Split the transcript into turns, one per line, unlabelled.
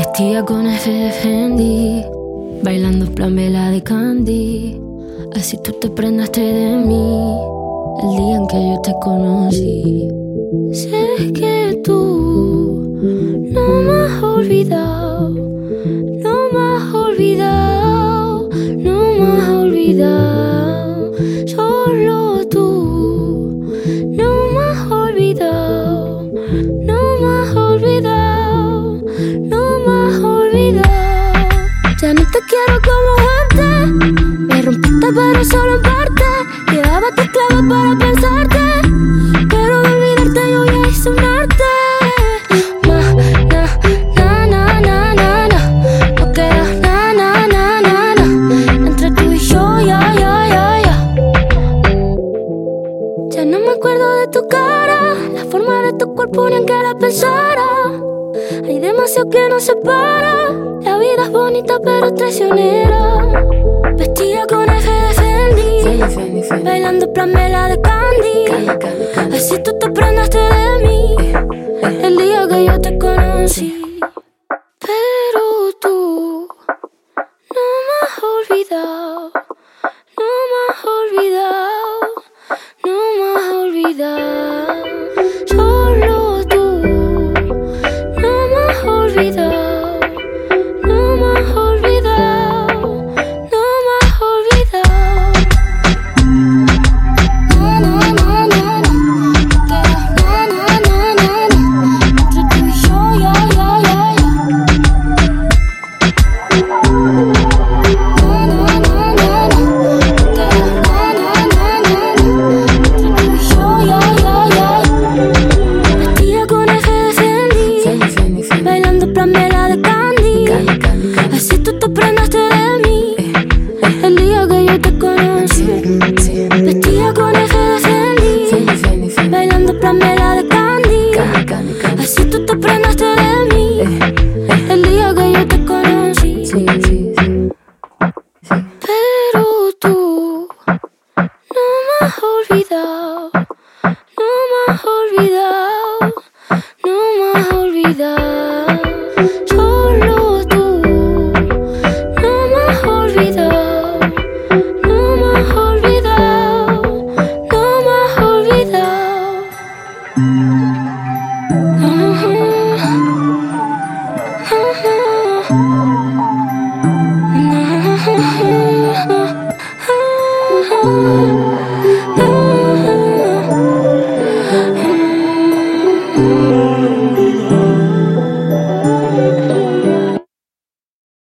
Vestida con F Fendi, bailando plan vela de Candy. Así tú te prendaste de mí el día en que yo te conocí. Sé que tú no me has olvidado, solo en parte. Llevaba tus clavos para pensarte, pero de olvidarte yo ya hice un arte. Na, na, na, na, na. No queda na, na, na, na, na. Entre tú y yo, ya, ya, ya, ya. Ya no me acuerdo de tu cara, la forma de tu cuerpo ni en que la pensara. Hay demasiado que nos separa. La vida es bonita pero traicionera. Vestida con Bailando plamela de Candy. Así tú te prendaste de mí. El día que yo te conocí. Pero tú no me has olvidado, no me has olvidado, me Música